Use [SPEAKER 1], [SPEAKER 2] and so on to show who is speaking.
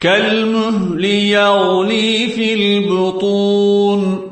[SPEAKER 1] كالمهل يغلي في البطون.